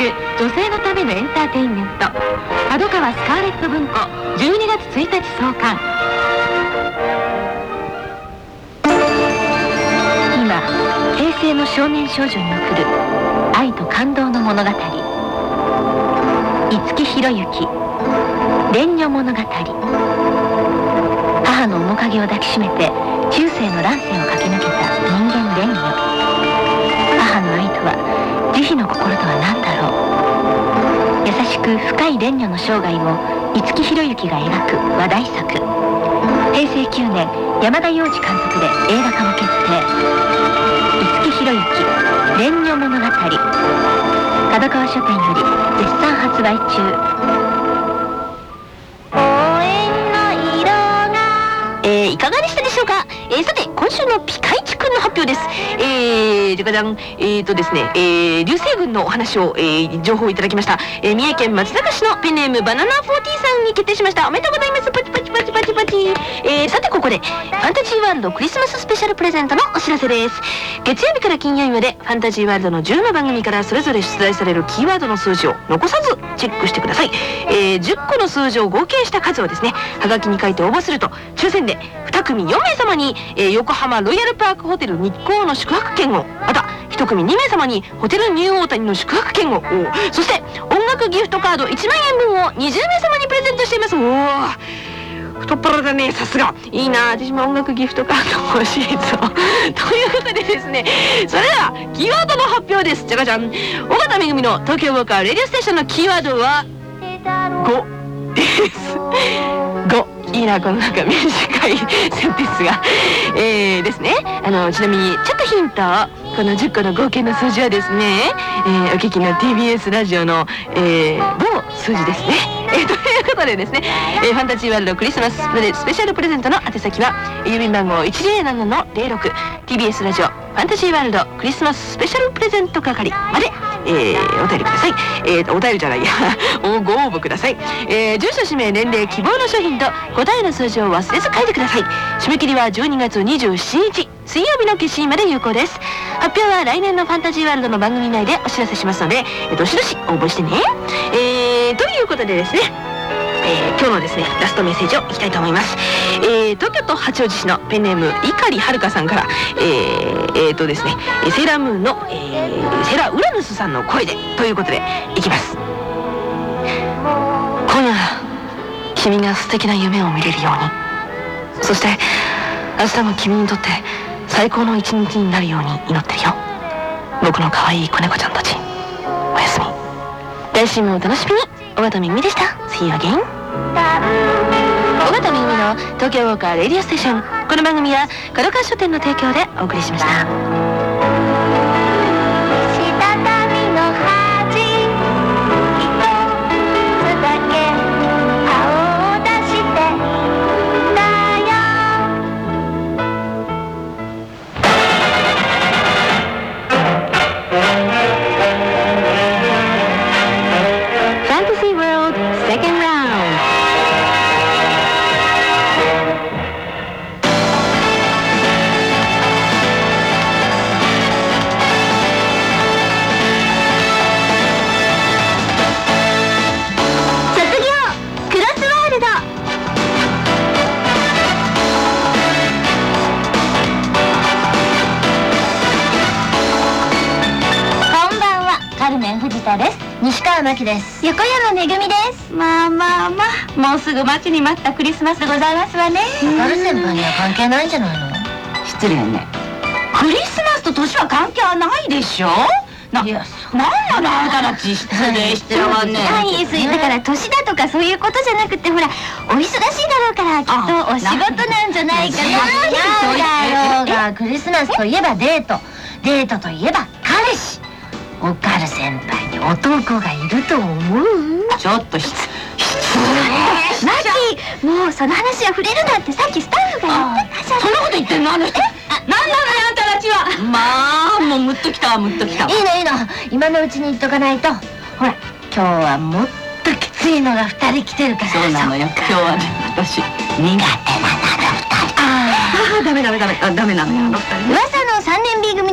る女性のためのエンターテインメント。角川スカーレット文庫12月1日創刊。今平成の少年少女に送る愛と感動の物語。五木ひろゆき蓮女物語。母の面影を抱きしめて中世の乱世を駆け抜けた人間蓮女。慈悲の心とは何だろう？優しく深い蓮女の生涯を五木ひろゆきが描く話題作。平成9年山田洋次監督で映画化も決定。五木ひろゆき蓮女物語。角川書店より絶賛発売中。えー、いかがでしたでしょうか、えー、さて今週のピカイチ発表です。えー、じゃかじゃんえーとですね、えー、流星群のお話を、えー、情報をいただきました、えー、三重県松阪市のペンネームバナナ40さんに決定しました。おめでとうございます。パチパチパチパチパチえー、さてここでファンタジーワールドクリスマススペシャルプレゼントのお知らせです。月曜日から金曜日までファンタジーワールドの10の番組からそれぞれ出題されるキーワードの数字を残さずチェックしてください、えー、10個の数字を合計した数をですねはがきに書いて応募すると抽選で2組4名様に、えー、横浜ロイヤルパークホテル日光の宿泊券をまた1組2名様にホテルニューオータニの宿泊券をそして音楽ギフトカード1万円分を20名様にプレゼントしています。おお太っ腹だね。さすが。いいな。私も音楽ギフトカード欲しいぞ。ということでですねそれではキーワードの発表です。じゃがじゃん。尾形めぐみの東京ウォーカーレディオステーションのキーワードは5です。5いいなこのなんか短いセンテンスが、えー、ですね。あのちなみにちょっとヒントこの10個の合計の数字はですね、えー、お聞きの TBS ラジオの、えー、某数字ですね、えー、ということでですね、えー、ファンタジーワールドクリスマススペシャルプレゼントの宛先は郵便番号 107-06TBS ラジオファンタジーワールドクリスマススペシャルプレゼント係までえー、お便りください。えー、お便りじゃないや おご応募ください。えー、住所、氏名、年齢、希望の商品と答えの数字を忘れず書いてください。締め切りは12月27日水曜日の決心まで有効です。発表は来年のファンタジーワールドの番組内でお知らせしますので、どしどし応募してね。えー、ということでですね。えー、今日のですねラストメッセージをいきたいと思います、えー、東京都八王子市のペンネーム碇遥さんからえー、えー、とですねセーラームーンの、えー、セラウラヌスさんの声でということでいきます今夜君が素敵な夢を見れるようにそして明日も君にとって最高の一日になるように祈ってるよ。僕の可愛い子猫ちゃんたち。おやすみ。来週もお楽しみに。尾形めぐみでした。See you again 尾形めぐみの東京ウォーカーレディオステーション。この番組は角川書店の提供でお送りしました。川真希です。横山めぐみです。まあまあまあ。もうすぐ待ちに待ったクリスマスでございますわね。カル先輩には関係ないんじゃないの？失礼ね。クリスマスと年は関係はないでしょ？ないやなんなのあなたたち失礼してるわね。はい、そうだから年だとかそういうことじゃなくてほらお忙しいだろうからきっとお仕事なんじゃないかな。なんだろうがクリスマスといえばデート。デートといえば彼氏おかる先輩に男がいると思うちょっと失マキもうその話は触れるなってさっきスタッフが言ってたじゃんそんなこと言ってんのあの人なんなのよあんたたちはまあもうムッときたムッときたいいのいいの今のうちに言っとかないとほら今日はもっときついのが二人来てるからそうなのよ今日はね私苦手なの二人ああダメダメダメあダメなのよあの二人噂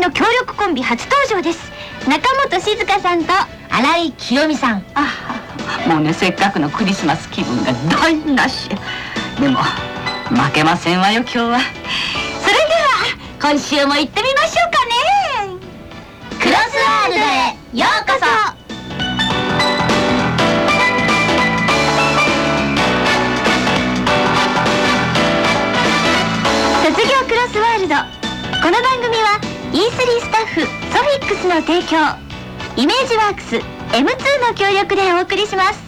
の3年 B 組のの協力コンビ初登場です。中本静香さんと新井清美さん。あもうねせっかくのクリスマス気分が台無し。でも負けませんわよ今日は。それでは今週も行ってみましょうかね。クロスワールドへようこそ。卒業クロスワールド。この番組は E3 スタッフソフィックスの提供イメージワークス M2 の協力でお送りします。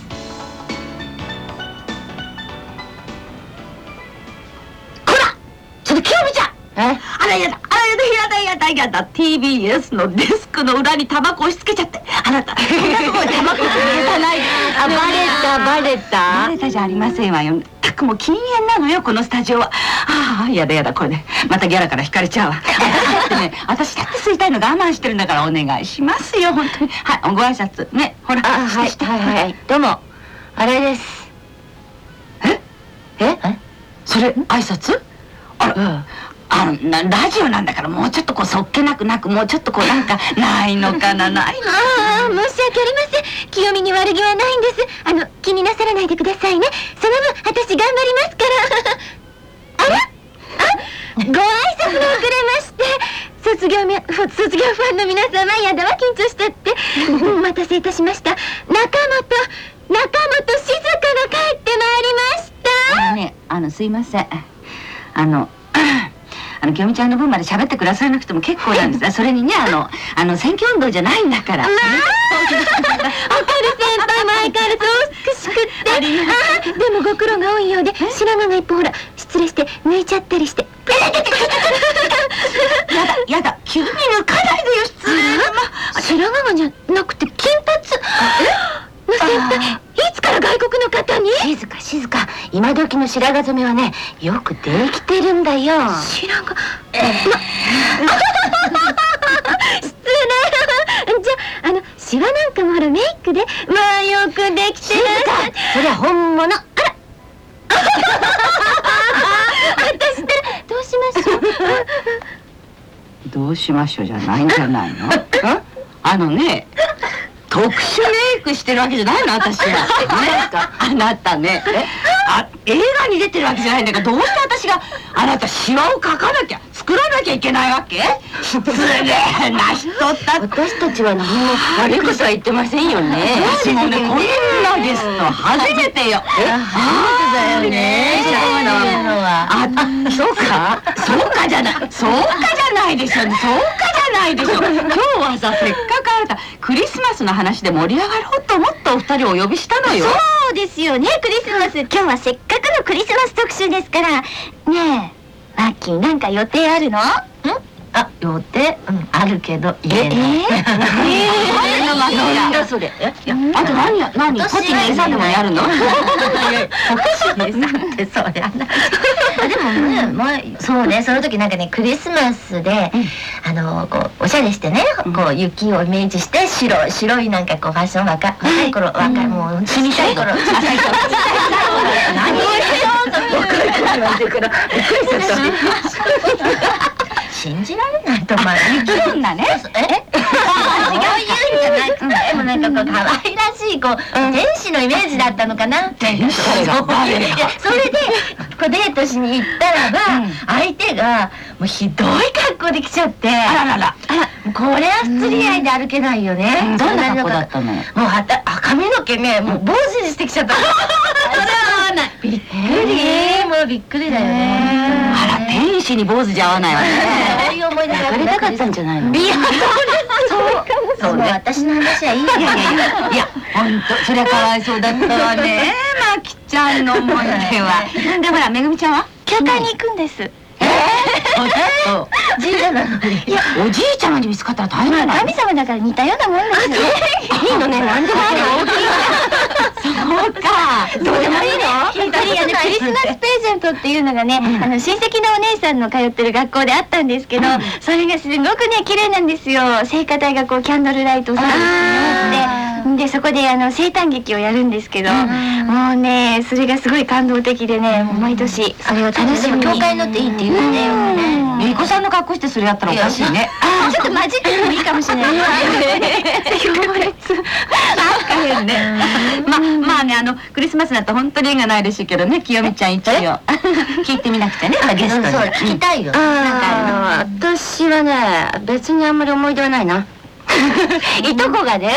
こらちょっと清美ちゃん。え？あらやだあらやだやだやだやだ。TBS のデスクの裏にタバコ押し付けちゃって。あなたこんなところにタバコ入れたない。あバレたバレた。バレたじゃありませんわよたくも禁煙なのよこのスタジオは。ああやだやだこれね。またギャラから引かれちゃうわ。私だってね私だって吸いたいの我慢してるんだからお願いしますよ本当に。はいご挨拶。ねほらあはいはいはい。どうも新井です。え？え？それ挨拶？あら、うんあのなラジオなんだからもうちょっとこうそっけなくなくもうちょっとこうなんか ないのかなないのああ申し訳ありません。清美に悪気はないんです。あの気になさらないでくださいね。その分私頑張りますから。あら？あご挨拶が遅れまして卒業みふ卒業ファンの皆様やだわ緊張したって。お待たせいたしました。中本中本静香が帰ってまいりました。あのねあのすいません。あのあの清美ちゃんの分まで喋ってくださらなくても結構なんです。それにねあのあの選挙運動じゃないんだから、ね、おかる先輩も相変わらずお美しくってああでもご苦労が多いようで白髪が一本ほら失礼して抜いちゃったりしてやだやだ急に抜かないでよ失礼な白髪じゃなくて金髪えいつから外国の方に？静か静か。今時の白髪染めはねよくできてるんだよ。白髪？失礼。じゃああのシワなんかもほらメイクでまあよくできて静るか。それは本物。私ってどうしましょう？どうしましょうじゃないんじゃないの？んあのね特殊メイクしてるわけじゃないの私は。ね あなたね。あ映画に出てるわけじゃないんだからどうして私があなたシワを描かなきゃ作らなきゃいけないわけ？失礼な人だって私たちは何も悪いことは言ってませんよね。私もね。こんなゲスト初めてよ。え？初めてだよね。そうなののは。あ、あそうか？そうかじゃない。そうかじゃないでしょ。そうかじゃないでしょ。今日はさせっかくあなた。クリスマスの話で盛り上がろうと思ってお二人をお呼びしたのよ。そうですよね。クリスマス。今日はせっかくのクリスマス特集ですから。ねえ。マッキーなんか予定あるの？あ予定、うん、あるけど言えない。ええ なんだそれ。あと何や？何？私ポチに餌でもやるの？おかしいですってそりゃなでもね前そうねその時なんかねクリスマスで、あのこうおしゃれしてねこう雪をイメージして白い白いなんかこうファッション若若い頃若いもう小さい頃。小さい頃何？を言ってからびっくりした信じられないとまあ雪女ね。えそう。いう んじゃなくて、もうなんかこう可愛らしいこう、天使のイメージだったのかな？天使？がいやそれでこうデートしに行ったらば、相手がもうひどい格好で来ちゃって、あららら。これは不釣り合いで歩けないよね。どんな格好だったの？もうはたあ髪の毛ねもう坊主にしてきちゃった。びっくり、もうびっくりだよね。あら天使に坊主じゃ合わないわね。そういう思い出があやりたかったんじゃないの？いや、そう、そうね、私の話はいいやいやいや、いや本当そりゃかわいそうだったわね。まきちゃんの思い出は。でほらめぐみちゃんは？教会に行くんです神社なのに。いやおじいちゃまに見つかったら大変じゃない神様だから似たようなもんですよいいのね、なんでもある大きい。そうか。どうでもいいの。あのクリスマスプレゼントっていうのがね、あの親戚のお姉さんの通ってる学校であったんですけど、それがすごくね綺麗なんですよ。聖火台がこうキャンドルライトをさってでそこであの生誕劇をやるんですけど、もうねそれがすごい感動的でね、もう毎年それを楽しみ。に教会のっていいって言うねよくね。ゆいこさんの格好してそれやったらおかしいね。ちょっと混じってもいいかもしれない。強烈なん。か変ねままあねあのクリスマスだと本当に縁がないらしいけどね清美ちゃん一応。聞いてみなくてねゲストに。そう聞きたいよあー私はね別にあんまり思い出はないな いとこがね、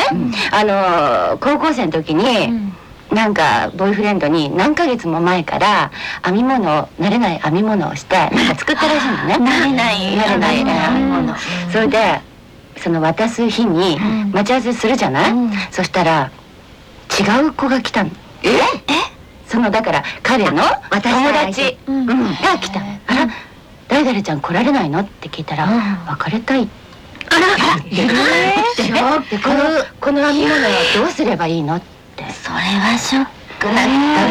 あの高校生の時に、なんかボーイフレンドに何ヶ月も前から編み物を慣れない編み物をしてなんか作ったらしいのね。慣れない。慣れない。編み物。それでその渡す日に待ち合わせするじゃない、そしたら違う子が来たの。え？え？そのだから彼の友達、うん。が来たあら誰々ちゃん来られないの？って聞いたら別れたいあらえでこのこの編み物はどうすればいいのってそれはショックだだ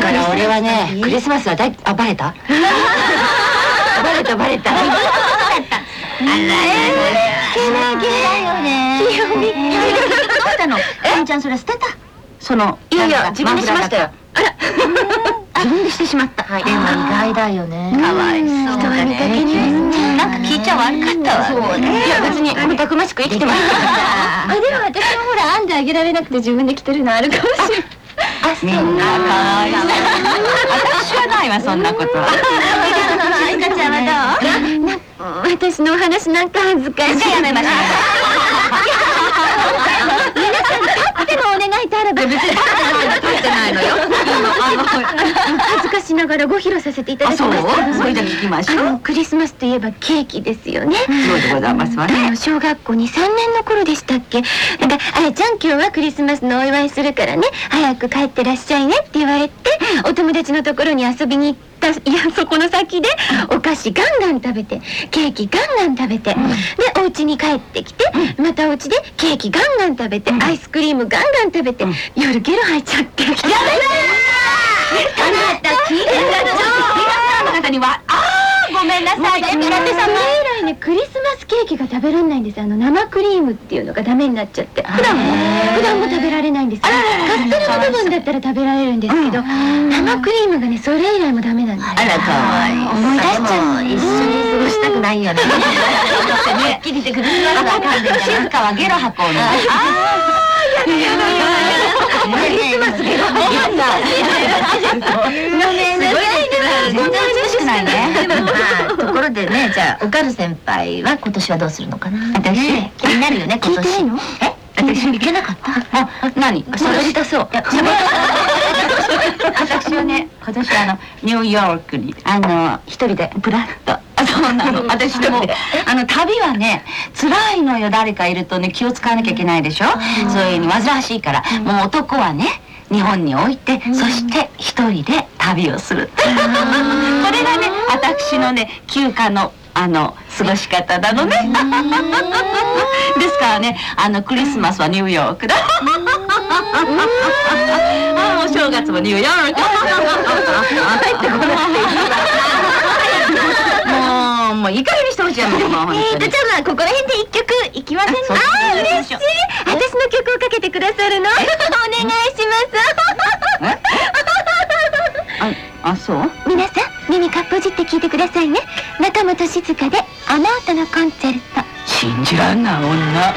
から俺はねクリスマスはだいあバレた。バレた。バレた。けなげだよね清美どうした。のあんちゃんそれ捨てた。そのいやいや自分でしました。よ自分でしてしまった。でも意外だよねかわいそう人は見かけにですなんか聞いちゃ悪かったわそうね。いや別にたくましく生きてますあでも私もほら編んであげられなくて自分で着てるのあるかもしれない。あみんなかわい私はないわそんなこと。はゆかちゃんはどう？私のお話なんか恥ずかしい。やめましょうでもお願いとあらば。別に立ってないのよ。恥ずかしながらご披露させていただきました。それじゃ聞きましょう。クリスマスといえばケーキですよね。そうでございますわあねの小学校に3年の頃でしたっけ？なんか「あやちゃん今日はクリスマスのお祝いするからね。早く帰ってらっしゃいね」って言われてお友達のところに遊びに行ったいやそこの先でお菓子ガンガン食べてケーキガンガン食べて、でお家に帰ってきてまたお家でケーキガンガン食べて、アイスクリームガンガン食べて、夜ゲロ吐いちゃって。やめなあなた聞いてたあの方にはあーごめんなさい。だってさ前以来ねクリスマスケーキが食べられないんです。あの生クリームっていうのがダメになっちゃって。普段も普段も食べられないんです。カステラの部分だったら食べられるんですけど生クリームがねそれ以来もダメなんです。あらかわいい。思い出しちゃう。一緒に過ごしたくないよね。はっきりてクリスマスはあかんでんじゃない静かはゲロ吐こうねクリスマスゲロ吐きだ全然美しくないね。まあところでねじゃあおかる先輩は今年はどうするのかな？私？ね気になるよね今年聞いてないの？え？私行けなかった？あ何？喋りたそう。私はね今年あのニューヨークにあの一人でブラッと。あそうなの。私もあの旅はね辛いのよ誰かいるとね気を使わなきゃいけないでしょ？そういうに煩わしいから。もう男はね日本に置いてそして一人で旅をする。これがね私のね休暇のあの過ごし方なのね。ですからねあのクリスマスはニューヨークだ。あお正月もニューヨーク。入ってこないもうもういい加減にしてほしいもう本じゃあまあここら辺で一曲いきませんか？あー嬉しい。私の曲をかけてくださるの？お願いします。ああそう？皆さん耳かっぽじって聞いてくださいね。中本静香で「あの音のコンチェルト」信じらんない女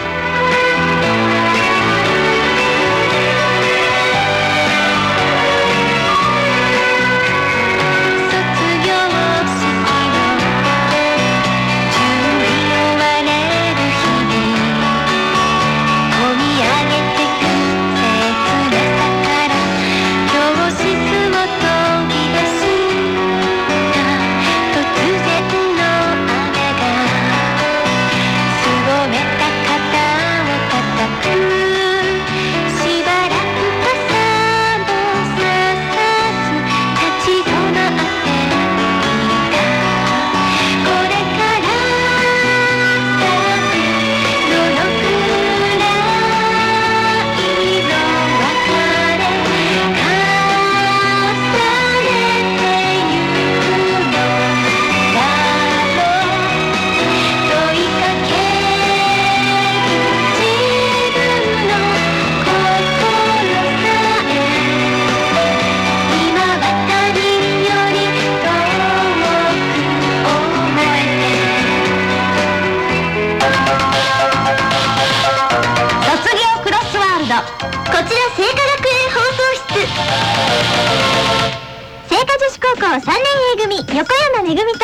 めぐみと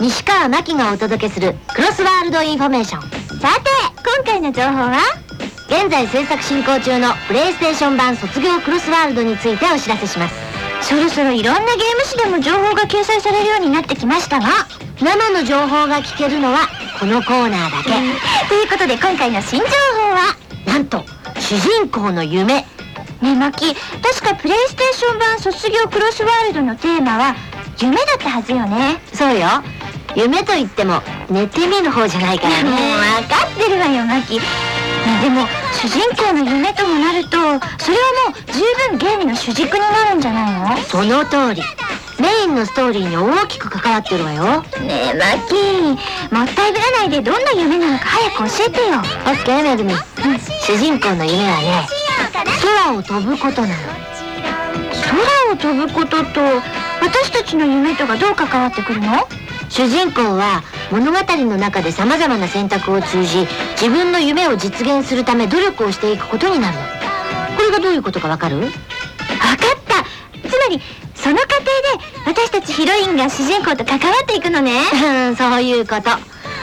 西川真希がお届けするクロスワールドインフォメーションさて今回の情報は現在制作進行中のプレイステーション版卒業クロスワールドについてお知らせしますそろそろいろんなゲーム誌でも情報が掲載されるようになってきましたが生の情報が聞けるのはこのコーナーだけということで今回の新情報はなんと主人公の夢ねえマキ確かプレイステーション版卒業クロスワールドのテーマは夢だったはずよね。そうよ。夢と言っても寝てみる方じゃないからもうね分かってるわよマキ。ねでも主人公の夢ともなるとそれはもう十分ゲームの主軸になるんじゃないの？その通り。メインのストーリーに大きく関わってるわよ。ねえマキ。もったいぶらないでどんな夢なのか早く教えてよ。オッケーめぐみ主人公の夢はね空を飛ぶことなの。空を飛ぶことと私たちの夢とがどう関わってくるの？主人公は物語の中で様々な選択を通じ自分の夢を実現するため努力をしていくことになるの。これがどういうことかわかる？分かった。つまりその過程で私たちヒロインが主人公と関わっていくのね。うんそういうこと。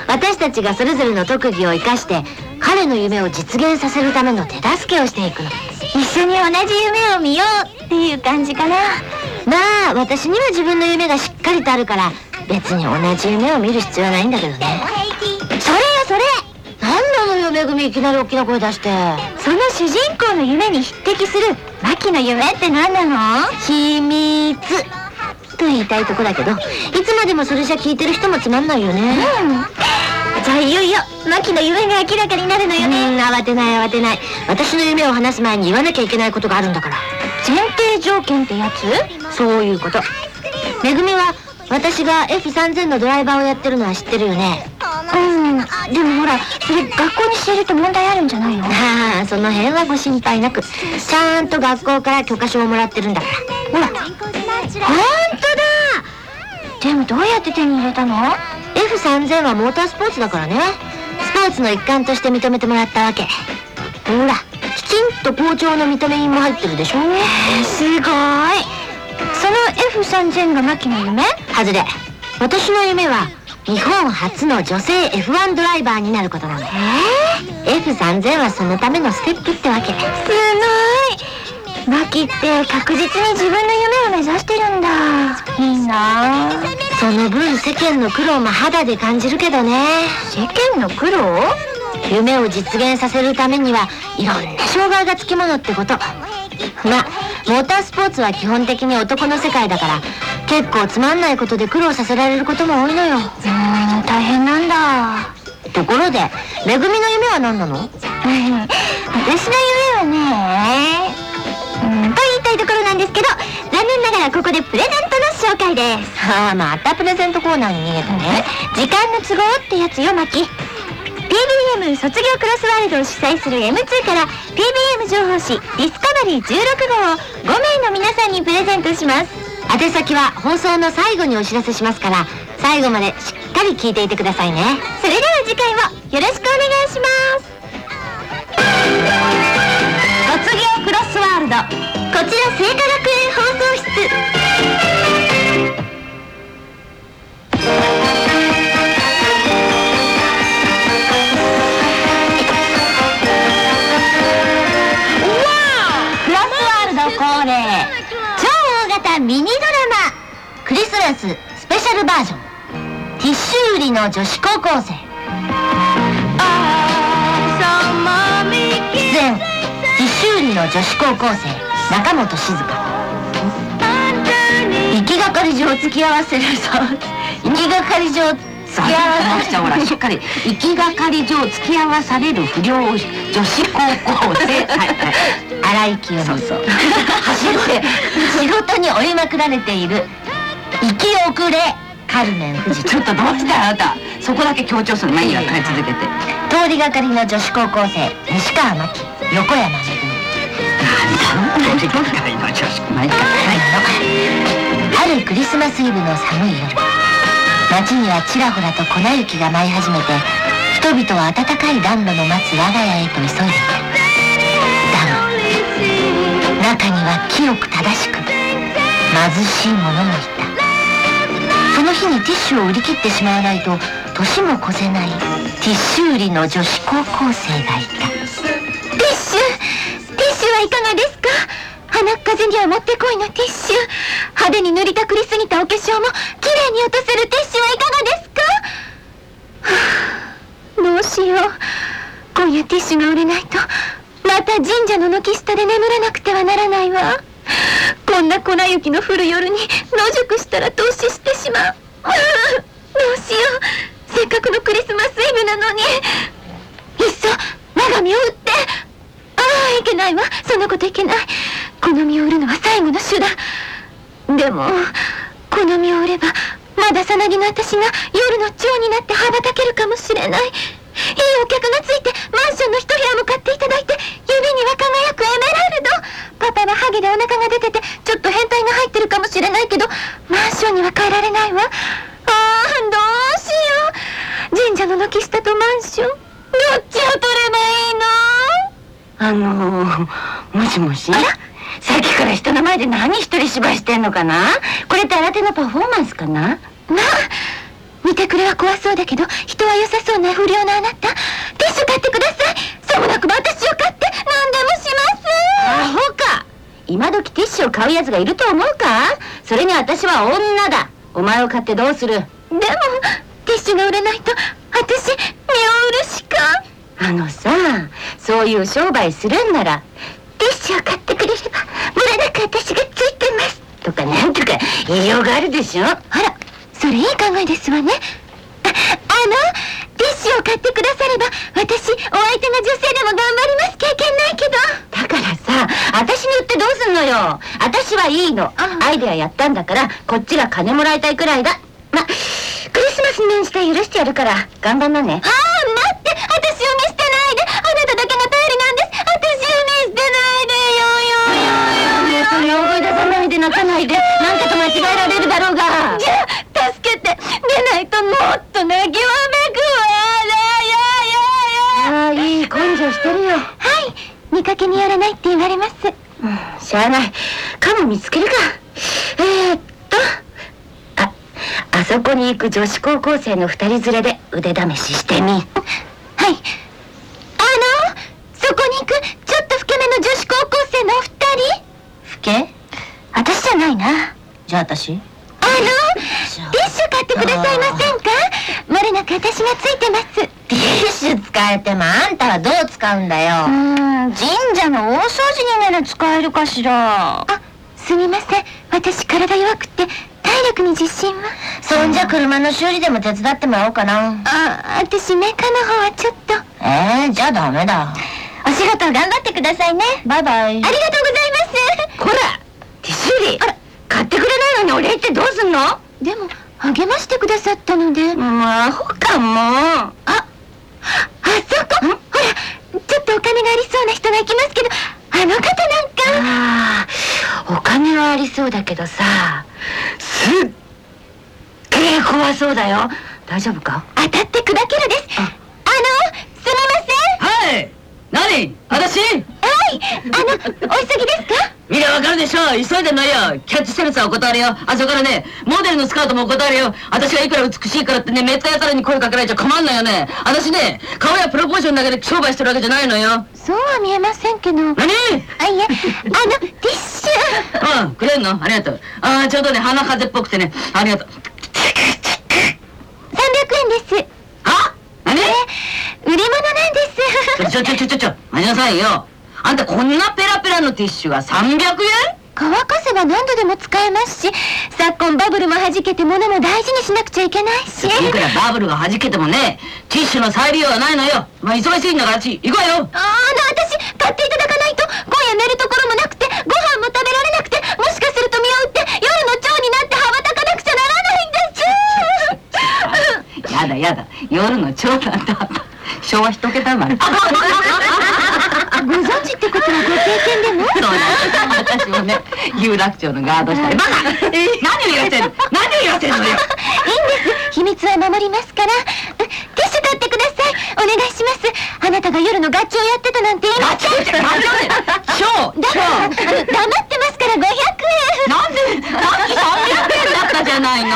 私たちがそれぞれの特技を生かして彼の夢を実現させるための手助けをしていくの。一緒に同じ夢を見ようっていう感じかなまあ私には自分の夢がしっかりとあるから別に同じ夢を見る必要はないんだけどね。それよそれ。なんなのよめぐみいきなり大きな声出して。その主人公の夢に匹敵するマキの夢って何なの？秘密。と言いたいとこだけどいつまでもそれじゃ聞いてる人もつまんないよね。うんじゃあいよいよマキの夢が明らかになるのようんね慌てない慌てない。私の夢を話す前に言わなきゃいけないことがあるんだから。前提条件ってやつ？そういうこと。めぐみは私が F3000 のドライバーをやってるのは知ってるよね。うん。でもほらそれ学校に教えると問題あるんじゃないの？ああその辺はご心配なく。ちゃんと学校から許可証をもらってるんだから。ほら。本当だ！でもどうやって手に入れたの？F3000 はモータースポーツだからね。スポーツの一環として認めてもらったわけ。ほらきちんと校長の認め印も入ってるでしょ？すごい F3000 がマキの夢？外れ。私の夢は日本初の女性 F1 ドライバーになることなの。F3000 はそのためのステップってわけ。すごい。マキって確実に自分の夢を目指してるんだ。いいな。あその分世間の苦労も肌で感じるけどね。世間の苦労？夢を実現させるためにはいろんな障害がつきものってこと。まあモータースポーツは基本的に男の世界だから結構つまんないことで苦労させられることも多いのよ。うーん大変なんだ。ところでめぐみの夢は何なの？う ん私の夢はねうんと言いたいところなんですけど残念ながらここでプレゼントの紹介です。ああまたプレゼントコーナーに逃げたね。時間の都合ってやつよマキ PBM 卒業クロスワールドを主催する M2 から PBM 情報誌ディスカバリー16号を5名の皆さんにプレゼントします。宛先は放送の最後にお知らせしますから最後までしっかり聞いていてくださいね。それでは次回もよろしくお願いします。卒業クロスワールドこちら聖火学園ミニドラマクリスマススペシャルバージョンティッシュ売りの女子高校生。出演ティッシュ売りの女子高校生中本静香。行きがかり上付き合わせるぞ。行きがかり上付き合わせじゃあほらしっかり行きがかり上付き合わされる不良女子高校生荒井清美そうそう。走って仕事に追いまくられている生き遅れカルメン藤。ちょっとどうしてあなた。そこだけ強調するのまあいいやはい続けて。通りがかりの女子高校生西川真希横山めぐみなんだ通りがかりの女子春クリスマスイブの寒い夜街にはちらほらと粉雪が舞い始めて人々は暖かい暖炉の待つ我が家へと急いでいただが中には清く正しく貧しい者もいた。そのの日にティッシュを売り切ってしまわないと年も越せないティッシュ売りの女子高校生がいた。ティッシュティッシュはいかがですか？鼻っ風にはもってこいのティッシュ。派手に塗りたくりすぎたお化粧も綺麗に落とせるティッシュはいかがですか？は あどうしよう。今夜ティッシュが売れないとまた神社の軒下で眠らなくてはならないわ。こんな粉雪の降る夜に野宿したら投資してしまう。は あどうしよう。せっかくのクリスマスイブなのに。いっそ我が身を売って。ああいけないわ。そんなこといけない。この身を売るのは最後の手段。でもこの身を売ればまださなぎの私が夜の蝶になって羽ばたけるかもしれない。いいお客がついてマンションの一部屋も買っていただいて指には輝くエメラルドパパはハゲでお腹が出ててちょっと変態が入ってるかもしれないけどマンションには変えられないわ。ああどうしよう。神社の軒下とマンション。どっちを取ればいいの？あのー、もしもし？さっきから人の前で何一人芝居してんのかな？これって新手のパフォーマンスかな？まあ見てくれは怖そうだけど人は良さそうな不良のあなた。ティッシュ買ってください。さもなくば私を買って何でもしアホか。今時ティッシュを買うやつがいると思うか？それに私は女だ。お前を買ってどうする？ますでもティッシュが売れないと私身を売るしか。あのさそういう商売するんならティッシュを買ってくれれば無駄なく私がついてます。とかなんとか言いようがあるでしょ。あらそれいい考えですわね。ああのティッシュを買ってくだされば私お相手が女性でも頑張ります経験ないけど。だからさ私に言ってどうすんのよ。私はいいの。アイデアやったんだからこっちが金もらいたいくらいだ。まクリスマスに面して許してやるから頑張んなね。ああ泣かないでなんかと間違えられるだろうが。じゃあ助けて。出ないともっと泣きわめくわああいい根性してるよ。はい。見かけによらないって言われます。しゃあない。かも見つけるか。えー、っと。ああそこに行く女子高校生の二人連れで腕試ししてみ。はい。あのそこに行くちょっと老けめの女子高校生のお二人？ふけ？私じゃないな。じゃあ私？あのティッシュ買ってくださいませんか？漏れなく私がついてます。ティッシュ使えてもあんたはどう使うんだよ。ん神社の大掃除になら使えるかしら。あすみません。私体弱くて体力に自信は。そんじゃ車の修理でも手伝ってもらおうかな。あ私メカの方はちょっと。えー、じゃあダメだ。お仕事頑張ってくださいね。バイバイ。ありがとうございます。こらティッシュリ買ってくれないのにお礼ってどうすんの？でも励ましてくださったので。もうアホかも。ああそこ。ほらちょっとお金がありそうな人が行きますけどあの方なんか。ああお金はありそうだけどさすっげえ怖そうだよ。大丈夫か？当たって砕けるです。あ。のすみまはい。何？私？い。あのお急ぎですか？見りゃわかるでしょ急いでんのよキャッチセルスはお断りよ。あそこからねモデルのスカートもお断りよ。私がいくら美しいからってねめったやつらに声かけられちゃ困んのよね。私ね顔やプロポーションだけで商売してるわけじゃないのよ。そうは見えませんけど。何？あいえあのティッシュ。うんくれんの？ありがとう。ああちょうどね鼻風邪っぽくてね。ありがとう。300円です。あ何？売り物なんです。ちょちょちょちょちょ待ちなさいよあんたこんなペラペラのティッシュが300円？乾かせば何度でも使えますし昨今バブルも弾けて物も大事にしなくちゃいけないし。いくらバブルが弾けてもねティッシュの再利用はないのよ。まあ忙しいんだからあっち行こうよ。あの私買っていただかないと今夜寝るところもなくてご飯も食べられなくてもしかすると身を売って夜の蝶になって羽ばたかなくちゃならないんです。やだやだ夜の長男とあった昭和一桁生まれご存知ってことはご経験でも？そうなんです私もね有楽町のガード下で。バカ何を言わせんの？何を言わせんのよ？いいんです。秘密は守りますから。ティッシュ買ってください。お願いします。あなたが夜のガチをやってたなんて言いませんガチガチ超だからあの黙ってますから500円なんでさっき300円だったじゃないの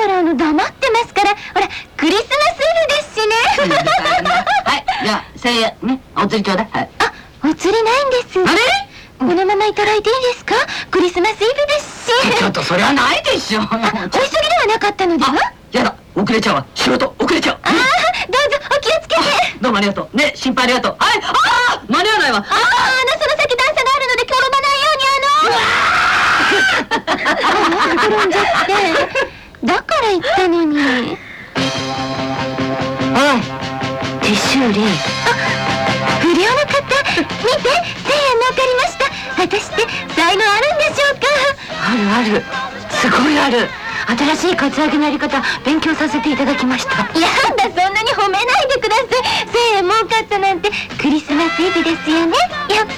からあの黙ってますからほらクリスマスイブですしねはいじゃあ千円ねお釣りちょうだい。はい。あお釣りないんです。あれ？このままいただいていいですか？クリスマスイブですし。ちょっとそれはないでしょ。お急ぎではなかったのでは？あやだ。遅れちゃうわ。仕事遅れちゃう。ああどうぞお気をつけて。どうもありがとう。ね心配ありがとう。はい。ああ間に合わないわ。ああ私って才能あるんでしょうか？あるある。すごいある。新しいカツアゲのやり方勉強させていただきました。やだそんなに褒めないでください。1000円儲かったなんてクリスマスイブですよね。やっぱり。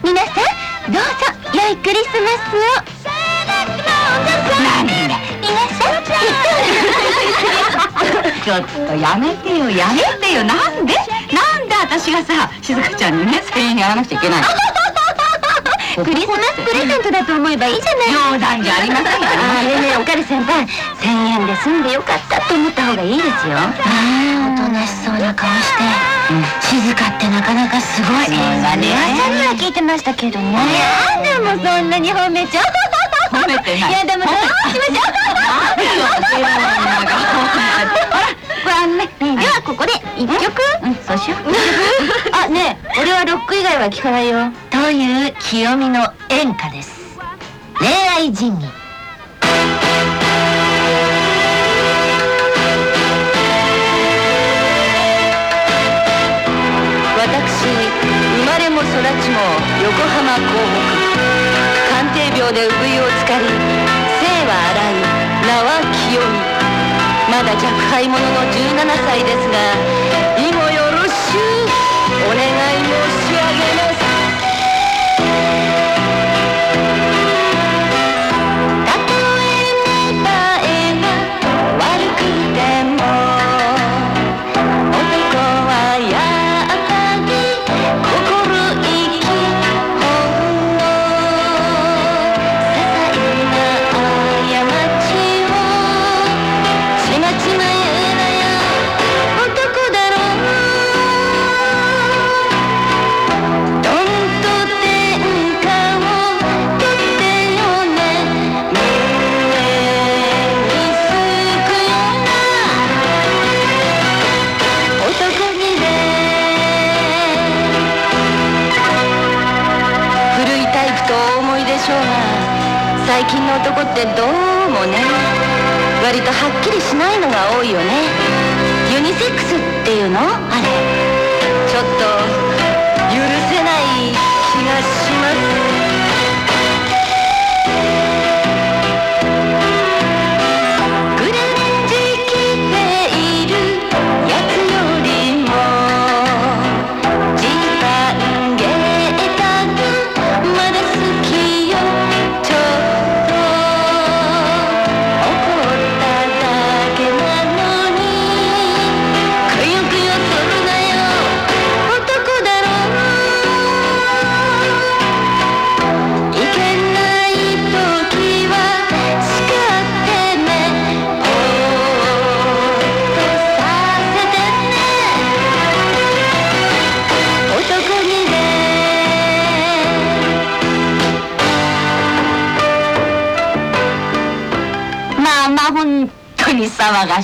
皆さんどうぞ良いクリスマスを。何皆さんちょっとやめてよやめてよ。なんで？なんで私がさ静香ちゃんにね千円やらなくちゃいけないの？クリスマスプレゼントだと思えばいいじゃない。冗談じゃありませんよ。あねえねえおかる先輩1000円で済んでよかったと思った方がいいですよ。ああおとなしそうな顔して、静かってなかなかすごいそうだね。噂には聞いてましたけどね。やだもうそんなに褒めちゃう。褒めてない。やだもうどうしましょう。これあのねではここで一曲。うんそうしよう。あねえ俺はロック以外は聞かないよという清美の演歌です。恋愛仁義私生まれも育ちも横浜港北鑑定病で産湯をつかり生は荒い名は清美。まだ若輩者の17歳ですが以後よ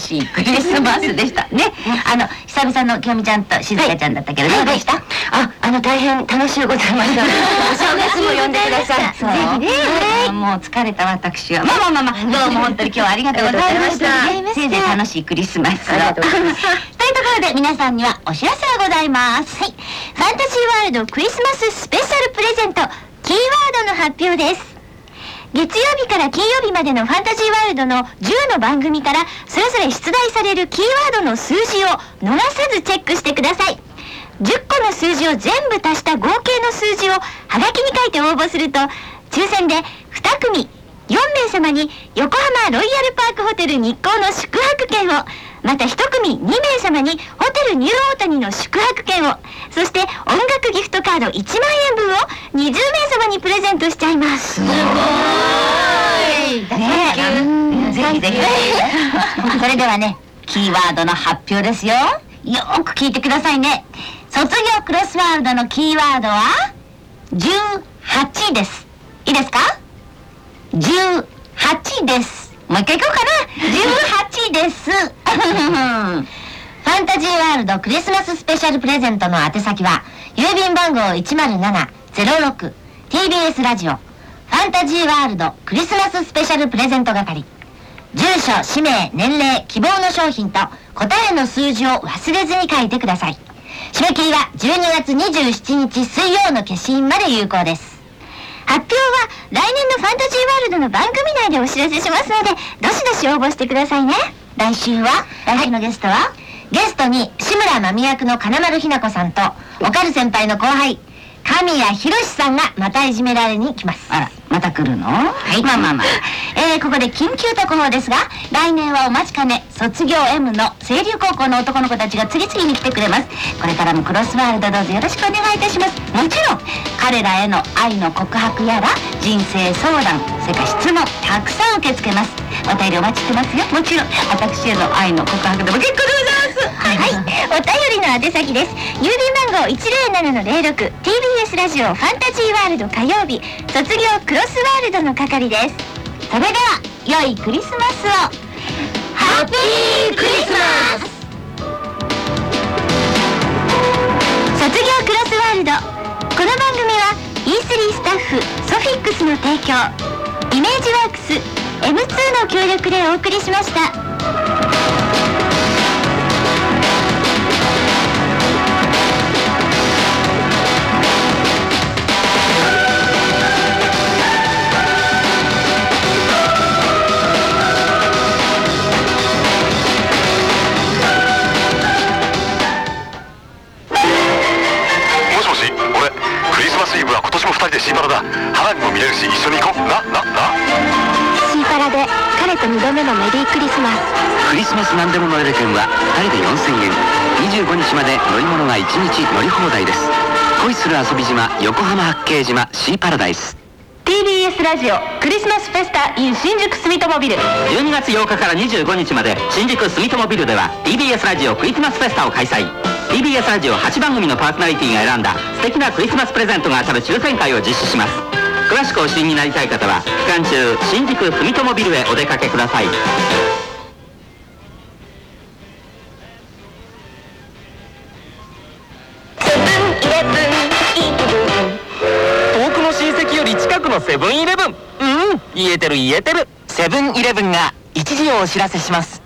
しいクリスマスでした ね。あの久々の清美ちゃんと静香ちゃんだったけど、どうでした？あ、あの大変楽しゅうございました。お正月も呼んでください。そう。あもう疲れた私は。まあまあまあまあ、どうも本当に今日はありがとうございましたせいぜい楽しいクリスマスを。というところで皆さんにはお知らせがございます。はい。ファンタジーワールドクリスマススペシャルプレゼント、キーワードの発表です。月曜日から金曜日までのファンタジーワールドの10の番組からそれぞれ出題されるキーワードの数字を逃さずチェックしてください。10個の数字を全部足した合計の数字をはがきに書いて応募すると抽選で2組4名様に横浜ロイヤルパークホテル日光の宿泊券をまた1組2名様にホテルニューオータニの宿泊券をそして音楽ギフトカード1万円分を20名様にプレゼントしちゃいます。すごい。ねえ、ぜひぜひ。それではねキーワードの発表ですよ。よーく聞いてくださいね。卒業クロスワールドのキーワードは18です。いいですか？18ですもう一回いこうかな。18です。ファンタジーワールドクリスマススペシャルプレゼントの宛先は郵便番号 107-06TBS ラジオファンタジーワールドクリスマススペシャルプレゼント係。住所氏名年齢希望の商品と答えの数字を忘れずに書いてください。締め切りは12月27日水曜の消印まで有効です。発表は来年のファンタジーワールドの番組内でお知らせしますのでどしどし応募してくださいね。来週は来週のゲストは、ゲストに志村まみ役の金丸ひな子さんとおかる先輩の後輩神谷博さんがまたいじめられに来ますあらまた来るの？はい、まあまあまあ。えー、ここで緊急特報ですが、来年はお待ちかね、卒業 M の清流高校の男の子たちが次々に来てくれます。これからもクロスワールドどうぞよろしくお願いいたします。もちろん、彼らへの愛の告白やら、人生相談、それから質問、たくさん受け付けます。お便りお待ちしてますよ。もちろん、私への愛の告白でも結構でございます。はい、お便りの宛先です。郵便番号107-06 TBS ラジオファンタジーワールド火曜日卒業クロスワールドの係です。それでは、良いクリスマスを。ハッピークリスマス！卒業クロスワールド。この番組は E3 スタッフソフィックスの提供イメージワークス M2 の協力でお送りしました。イブは今年も2人でシーパラだ。花火も見れるし一緒に行こう。ななな。シーパラで彼と2度目のメリークリスマス。クリスマスなんでも乗れる券は2人で4000円。25日まで乗り物が1日乗り放題です。恋する遊び島横浜八景島シーパラダイス。TBS ラジオクリスマスフェスタ in 新宿住友ビル。12月8日から25日まで新宿住友ビルでは TBS ラジオクリスマスフェスタを開催 TBS ラジオ8番組のパーソナリティが選んだ素敵なクリスマスプレゼントが当たる抽選会を実施します。詳しくお知りになりたい方は期間中新宿住友ビルへお出かけください。遠くの親戚より近くのセブンイレブン。うん。言えてる言えてる。セブンイレブンが一時をお知らせします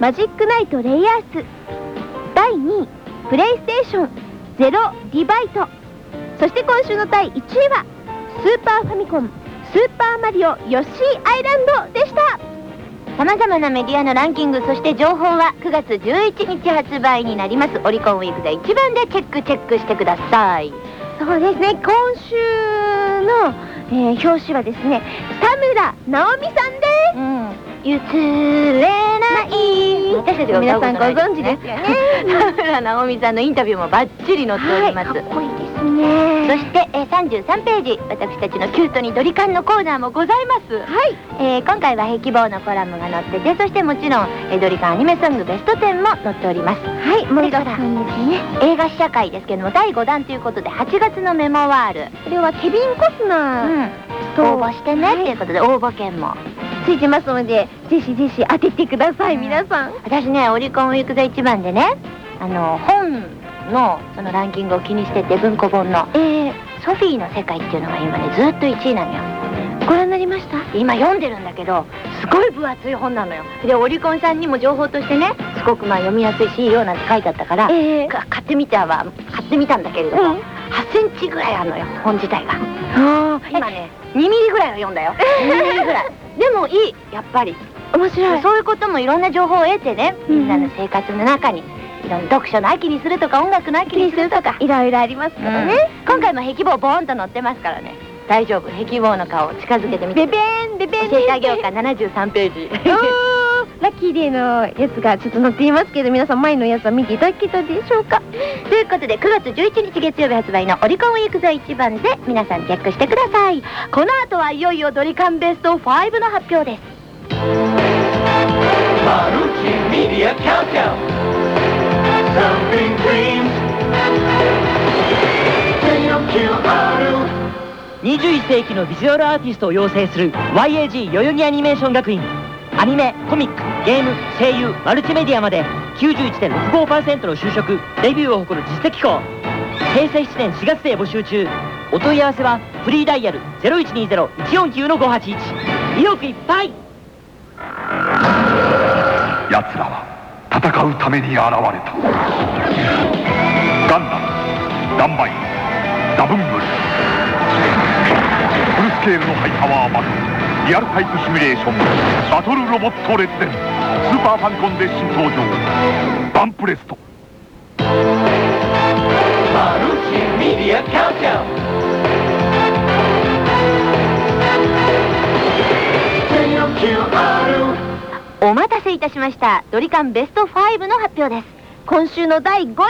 マジックナイトレイアース。第2位プレイステーションゼロデバイド。そして今週の第1位はスーパーファミコンスーパーマリオヨッシーアイランドでした。さまざまなメディアのランキングそして情報は9月11日発売になります。オリコンウィークザ一番でチェックチェックしてください。そうですね。今週の、えー表紙はですね田村直美さんです、うん。譲れない。私たちが皆さんご存知ですよね。田村直美さんのインタビューもバッチリ載っております、かっこいいですねそして、えー、33ページ私たちのキュートにドリカンのコーナーもございます。はい、えー今回は壁望のコラムが載っててそしてもちろん、えードリカンアニメソングベスト10も載っております。はい盛りだくさんですね。映画試写会ですけども第5弾ということで8月のメモワール。これはケビン・コスナー、応募してね、っていうことで応募券も。ついてますのでぜひぜひ当ててください、皆さん。私ねオリコンウィークで一番でねあの本のそのランキングを気にしてて文庫本の、えソフィーの世界っていうのが今ねずっと1位なのよ。ご覧になりました？今読んでるんだけどすごい分厚い本なのよ。でオリコンさんにも情報としてねすごくまあ読みやすいしいいよなんて書いてあったから、か買ってみたは買ってみたんだけれども、8センチぐらいあるのよ本自体が。今ね2ミリぐらいは読んだよ。2ミリぐらい。でもいいやっぱり。面白い。そういうこともいろんな情報を得てね、みんなの生活の中にいろんな読書の秋にするとか音楽の秋にするとか。いろいろありますからね、今回も壁棒ボーンと乗ってますからね。大丈夫。壁棒の顔を近づけてみて。ベベーンベベーン教えてあげようか。73ページ。ラッキーデーのやつがちょっと載っていますけど皆さん前のやつは見ていただけたでしょうか？ということで9月11日月曜日発売のオリコンウィークザ一番で皆さんチェックしてください。この後はいよいよドリカンベスト5の発表です。マルチメディアカウントダウン Something dreams 21世紀のビジュアルアーティストを養成する YAG 代々木アニメーション学院。アニメコミックゲーム声優マルチメディアまで91.65%の就職デビューを誇る実績校。平成7年4月で募集中。お問い合わせはフリーダイヤル0120-149-581意欲いっぱい。奴らは戦うために現れた。ガンダムダンバイダブングル。フルスケールのハイパワーバトルリアルタイプシミュレーションバトルロボット列伝スーパーファミコンで新登場バンプレスト。マルチメディアカウントダウンお待たせいたしました。ドリカンベスト5の発表です。今週の第5位は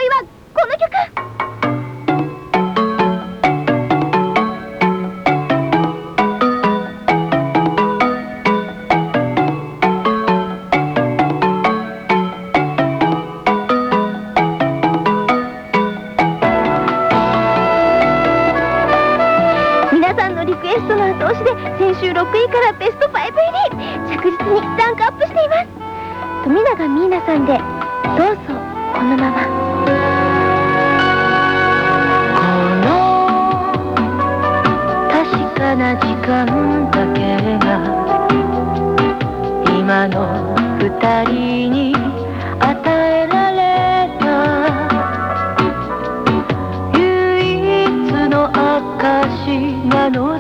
この曲。ストの後押しで先週6位からベスト5入り着実にランクアップしています。富永美奈さんでどうぞこのまま。確かな時間だけが今の二人に与えられた。唯一の証なの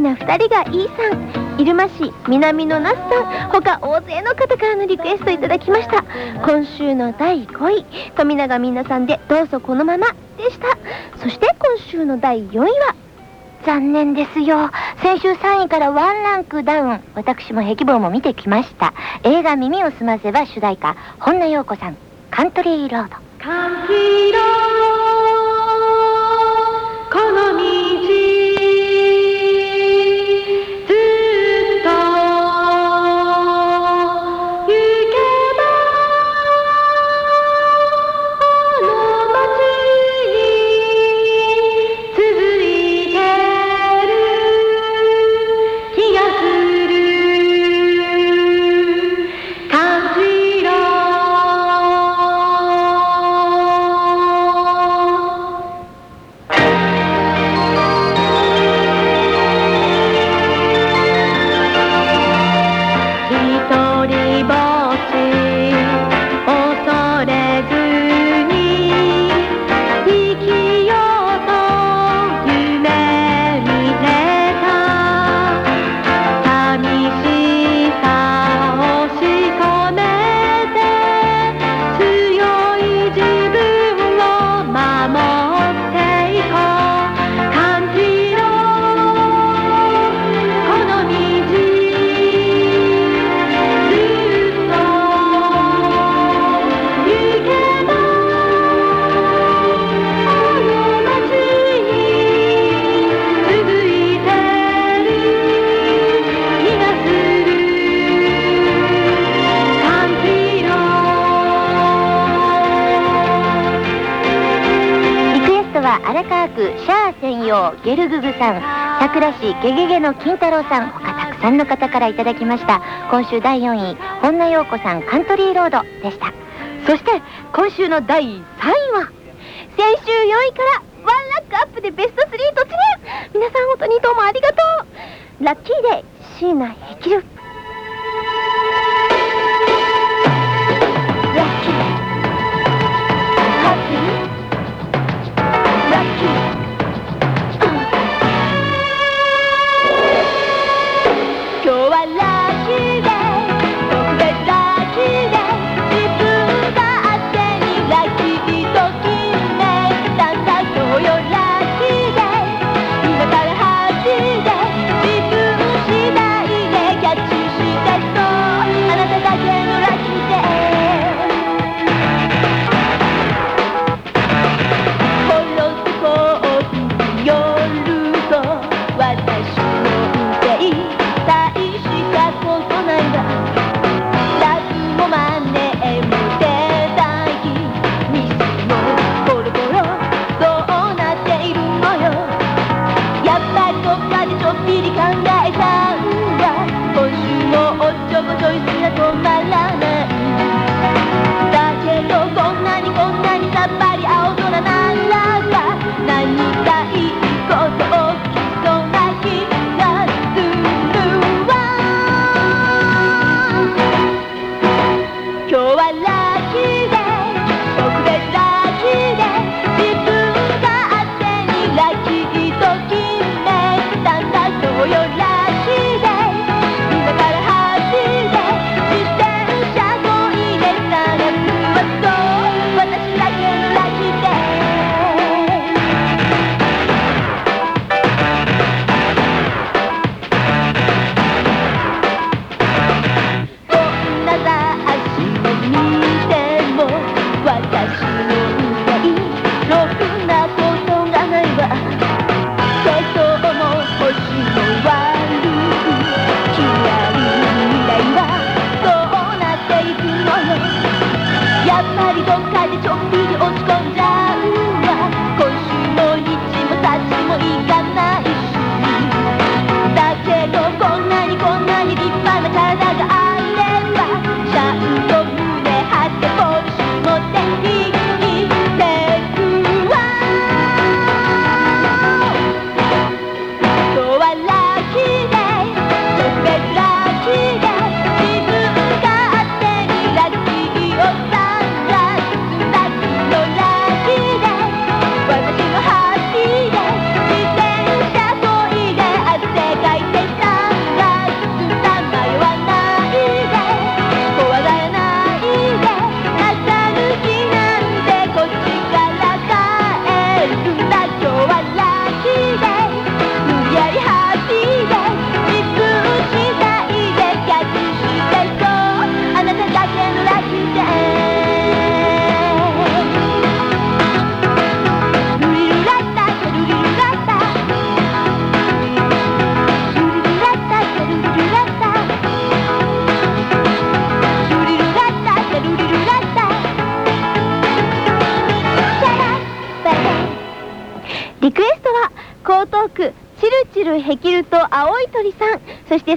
つも元気な2人がいいさん。入間市南の那須さん。他大勢の方からのリクエストいただきました。今週の第5位富永美奈さんでどうぞこのままでした。そして今週の第4位は残念ですよ。先週3位からワンランクダウン。私も壁棒も見てきました。映画「耳をすませば」主題歌本名陽子さん「カントリーロード」さん桜市ゲゲゲの金太郎さん他たくさんの方からいただきました。今週第4位本名陽子さんカントリーロードでした。そして今週の第3位は先週4位から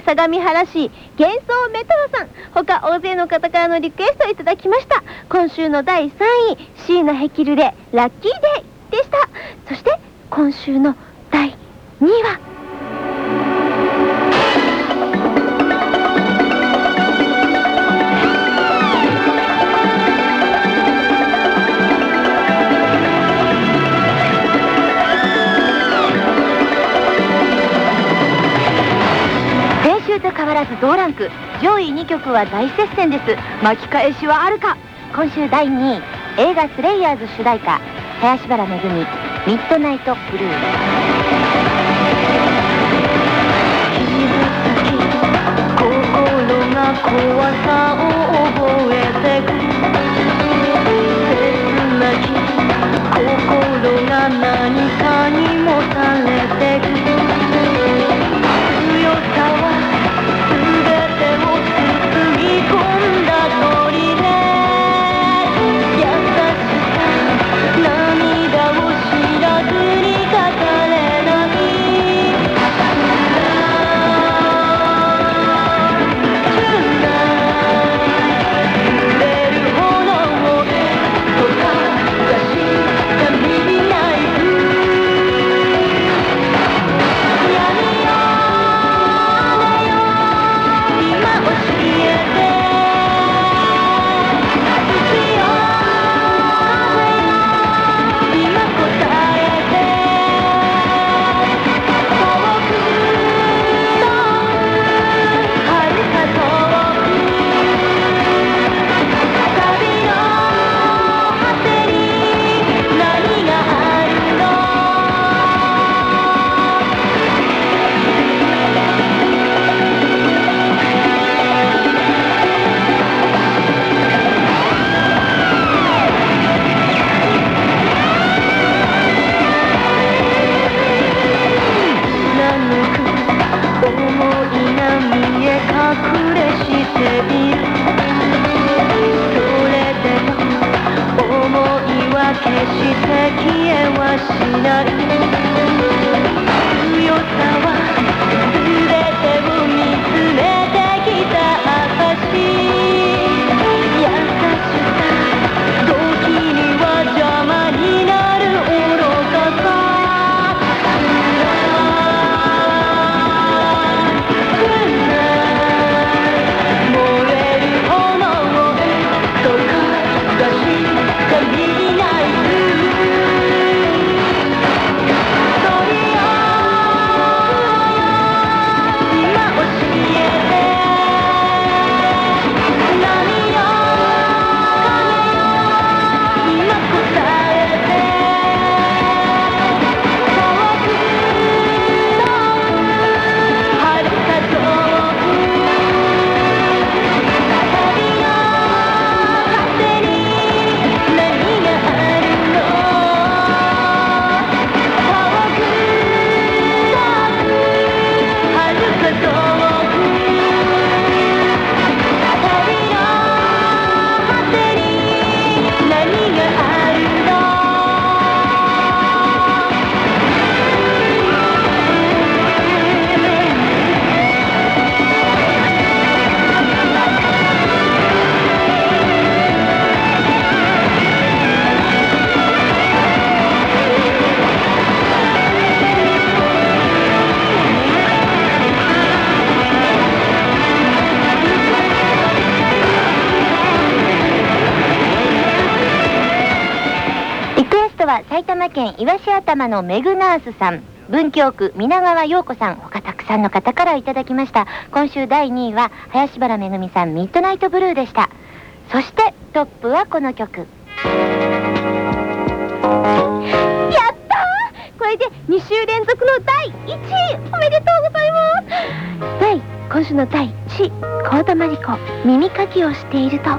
て相模原市幻想メトロさん。他大勢の方からのリクエストをいただきました。今週の第3位椎名ヘキルでラッキーデイでした。そして今週の大接戦です。巻き返しはあるか。今週第2位映画「スレイヤーズ」主題歌林原めぐみ「ミッドナイトブルー」怖さを覚えてく。切なき心が何かにもされてした消えはしない県岩シ頭のメグナースさん文京区皆川陽子さん他たくさんの方からいただきました。今週第2位は林原めぐみさんミッドナイトブルーでした。そしてトップはこの曲。やったこれで2週連続の第1位！おめでとうございます！第今週の第1位幸田真理子耳かきをしていると。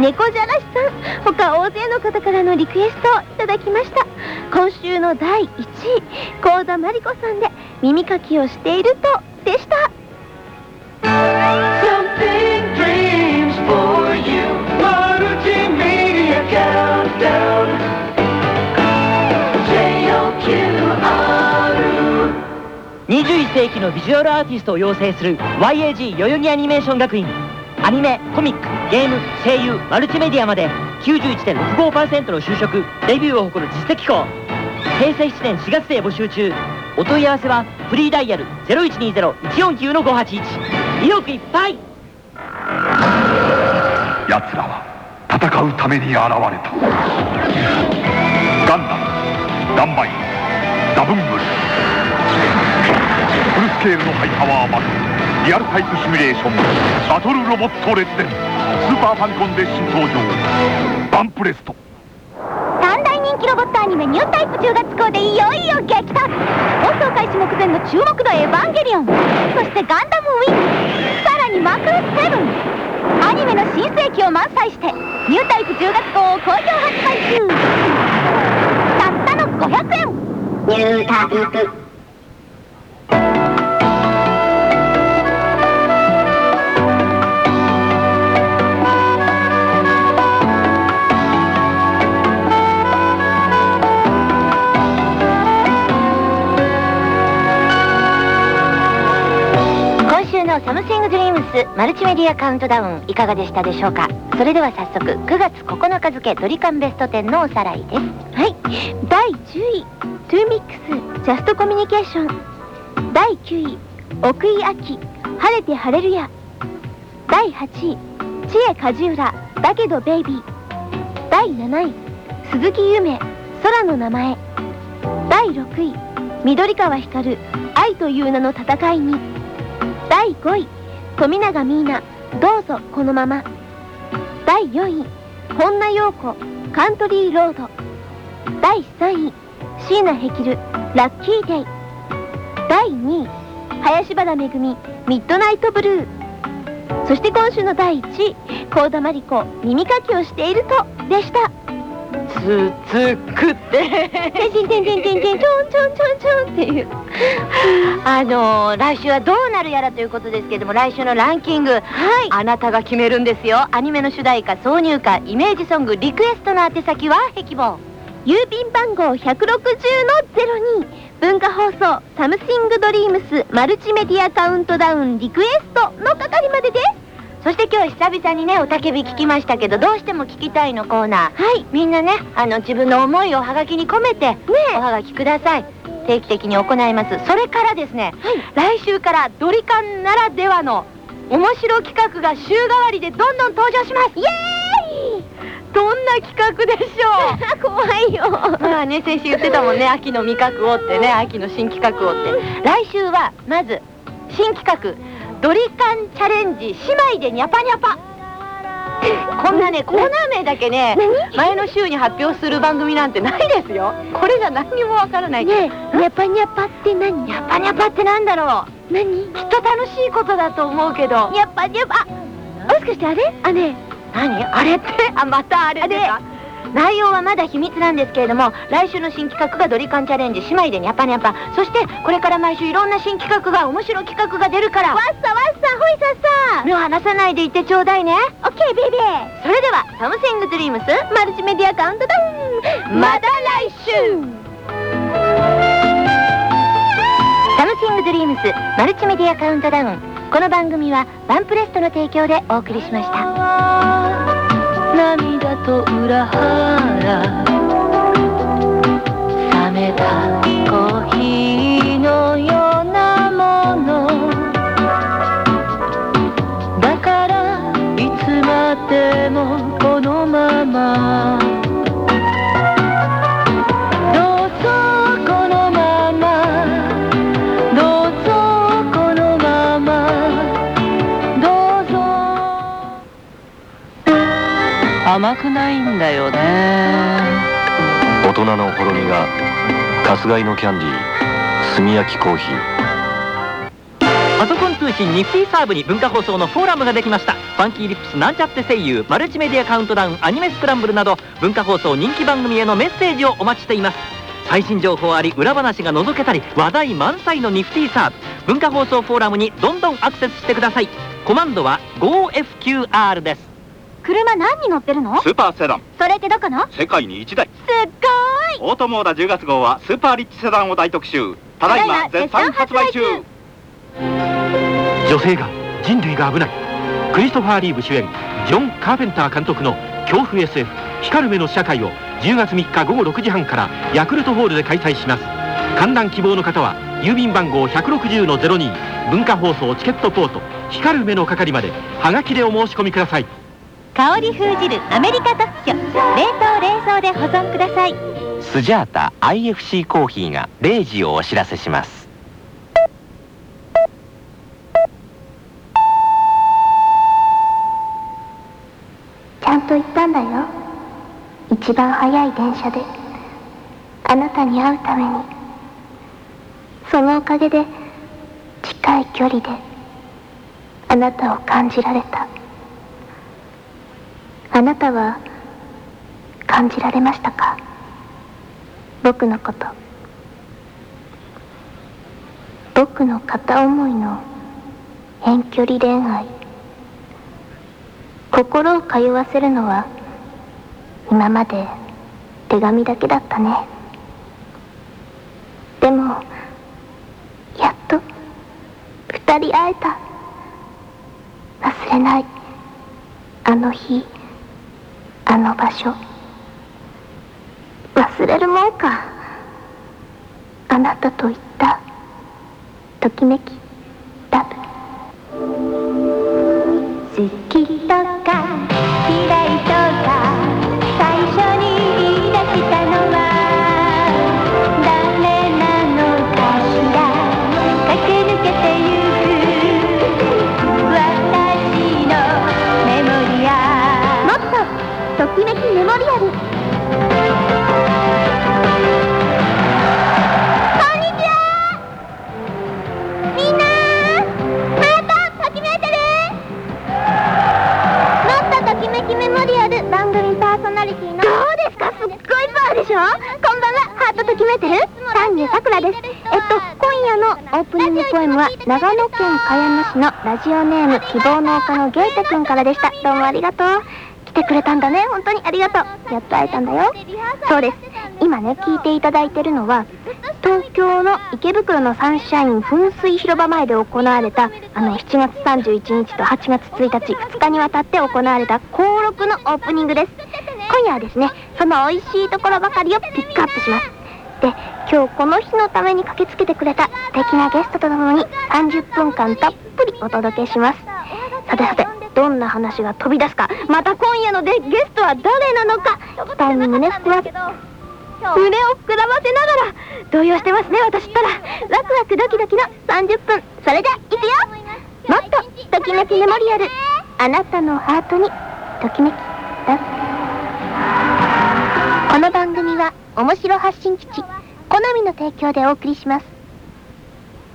猫じゃらしさん他大勢の方からのリクエストをいただきました今週の第1位幸田真理子さんで耳かきをしているとでした Something dreams for you. Multimedia countdown. JOQR. 21世紀のビジュアルアーティストを養成する YAG 代々木アニメーション学院アニメコミックゲーム声優マルチメディアまで91.65%の就職デビューを誇る実績校。平成7年4月で募集中。お問い合わせはフリーダイヤル0120-149-581意欲いっぱい。奴らは戦うために現れた。ガンダムダンバイダブングル。フルスケールのハイパワーバトル。リアルタイプシミュレーションバトルロボット列伝スーパーファミコンで新登場バンプレスト。三大人気ロボットアニメニュータイプ10月号でいよいよ激突。放送開始目前の注目のエヴァンゲリオン。そしてガンダムウィング。さらにマクロスセブン。アニメの新世紀を満載してニュータイプ10月号を好評発売中。たったの500円。ニュータイプのサムシングドリームスマルチメディアカウントダウンいかがでしたでしょうか？それでは早速9月9日付ドリカンベスト10のおさらいです。はい。第10位トゥーミックスジャストコミュニケーション。第9位奥井秋晴れて晴れるや。第8位知恵梶浦だけどベイビー。第7位鈴木夢空の名前。第6位緑川光愛という名の戦いに。第5位。富永美奈どうぞこのまま。第4位。本名陽子。カントリーロード。第3位。椎名ヘキル。ラッキーデイ。第2位。林原めぐみ。ミッドナイトブルー。そして今週の第1位。幸田真理子。耳かきをしていると。でした。つつくって。てんてんてんてんてんてんちょんちょんちょんちょんっていうあのー来週はどうなるやらということですけれども来週のランキング、はい、あなたが決めるんですよ。アニメの主題歌挿入歌イメージソングリクエストの宛先は壁棒郵便番号160の02文化放送サムシングドリームスマルチメディアカウントダウンリクエストの係までです。そして今日久々にねおたけび聞きましたけどどうしても聞きたいのコーナー。はい。みんなねあの自分の思いをはがきに込めて、おはがきください定期的に行います。それからですね、来週からドリカンならではの面白企画が週替わりでどんどん登場します。イエーイ！どんな企画でしょう？怖いよ。まあね先週言ってたもんね秋の味覚をってね秋の新企画をって。来週はまず新企画ドリカンチャレンジ姉妹でニャパニャパこんなねコーナー名だけね前の週に発表する番組なんてないですよ。これが何にもわからない。ねえニャパニャパって何？ニャパニャパってなんだろう。何？きっと楽しいことだと思うけど。ニャパニャパ。あもしかしてあれ？あね何？あれって？あまたあれですか？内容はまだ秘密なんですけれども来週の新企画がドリカンチャレンジ姉妹でニャパニャパ。そしてこれから毎週いろんな新企画が面白企画が出るから。わっさわっさほいささ。目を離さないでいてちょうだいね。オッケーベイベー。それではサムシングドリームスマルチメディアカウントダウン。また来週。サムシングドリームスマルチメディアカウントダウン。この番組はバンプレストの提供でお送りしました涙と裏腹。冷めたコーヒーのようなもの。だからいつまでもこのまま。甘くないんだよね。大人のほろ苦かすがいのキャンディー炭焼きコーヒー。パソコン通信ニフティサーブに文化放送のフォーラムができました。ファンキーリップスなんちゃって声優マルチメディアカウントダウンアニメスクランブルなど文化放送人気番組へのメッセージをお待ちしています。最新情報あり裏話が覗けたり話題満載のニフティサーブ。文化放送フォーラムにどんどんアクセスしてください。コマンドは 5FQR です車何に乗ってるの？スーパーセダン。それってどこの？すっ世界に1台。ごオートモーダ10月号はスーパーリッチセダンを大特集。ただいま絶賛発売中。女性が人類が危ない。クリストファー・リーブ主演ジョン・カーペンター監督の恐怖 SF「光る目の社会」を10月3日午後6時半からヤクルトホールで開催します。観覧希望の方は郵便番号160-02文化放送チケットポート光る目の係までハガキでお申し込みください。上香り封じるアメリカ特許。冷凍冷蔵で保存ください。スジャータ IFC コーヒーが0時をお知らせします。ちゃんと言ったんだよ。一番早い電車で。あなたに会うために。そのおかげで近い距離で。あなたを感じられたあなたは感じられましたか？僕のこと。僕の片思いの遠距離恋愛。心を通わせるのは今まで手紙だけだったね。でもやっと二人会えた。忘れない。あの日。あの場所。忘れるもんか。あなたと言った。ときめき。丹下さくらです。えっと今夜のオープニングポエムは長野県茅野市のラジオネーム希望の丘のゲイタくんからでした。どうもありがとう。来てくれたんだね。本当にありがとう。やっと会えたんだよ。そうです。今ね聞いていただいてるのは東京の池袋のサンシャイン噴水広場前で行われたあの7月31日と8月1日2日にわたって行われた登録のオープニングです。今夜はですねその美味しいところばかりをピックアップします。で今日この日のために駆けつけてくれた素敵なゲストとともに30分間たっぷりお届けします。さてさてどんな話が飛び出すか。また今夜のでゲストは誰なのか。期待に胸膨ら胸を膨らませながら動揺してますね私ったら。ワクワクドキドキの30分。それじゃいくよ。もっとときめきメモリアル。あなたのハートにときめきだ。この番組は面白発信基地。好みの提供でお送りします。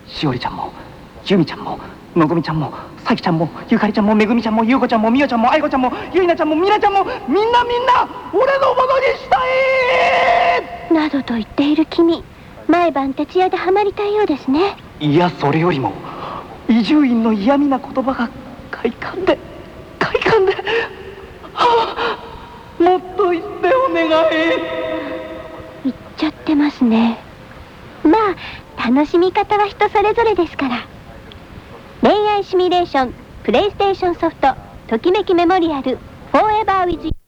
しおりちゃんもゆみちゃんものぞみちゃんもさきちゃんもゆかりちゃんもめぐみちゃんもゆうこちゃんもみおちゃんもあいこちゃんもゆいなちゃんもみなちゃんもみんなみんな俺のものにしたい。などと言っている君毎晩徹夜でハマりたいようですね。いやそれよりも伊集院の嫌味な言葉が快感で快感で、はあ、もっと言ってお願いちゃってますね。まあ楽しみ方は人それぞれですから。恋愛シミュレーションプレイステーションソフトときめきメモリアルフォーエバーウィズ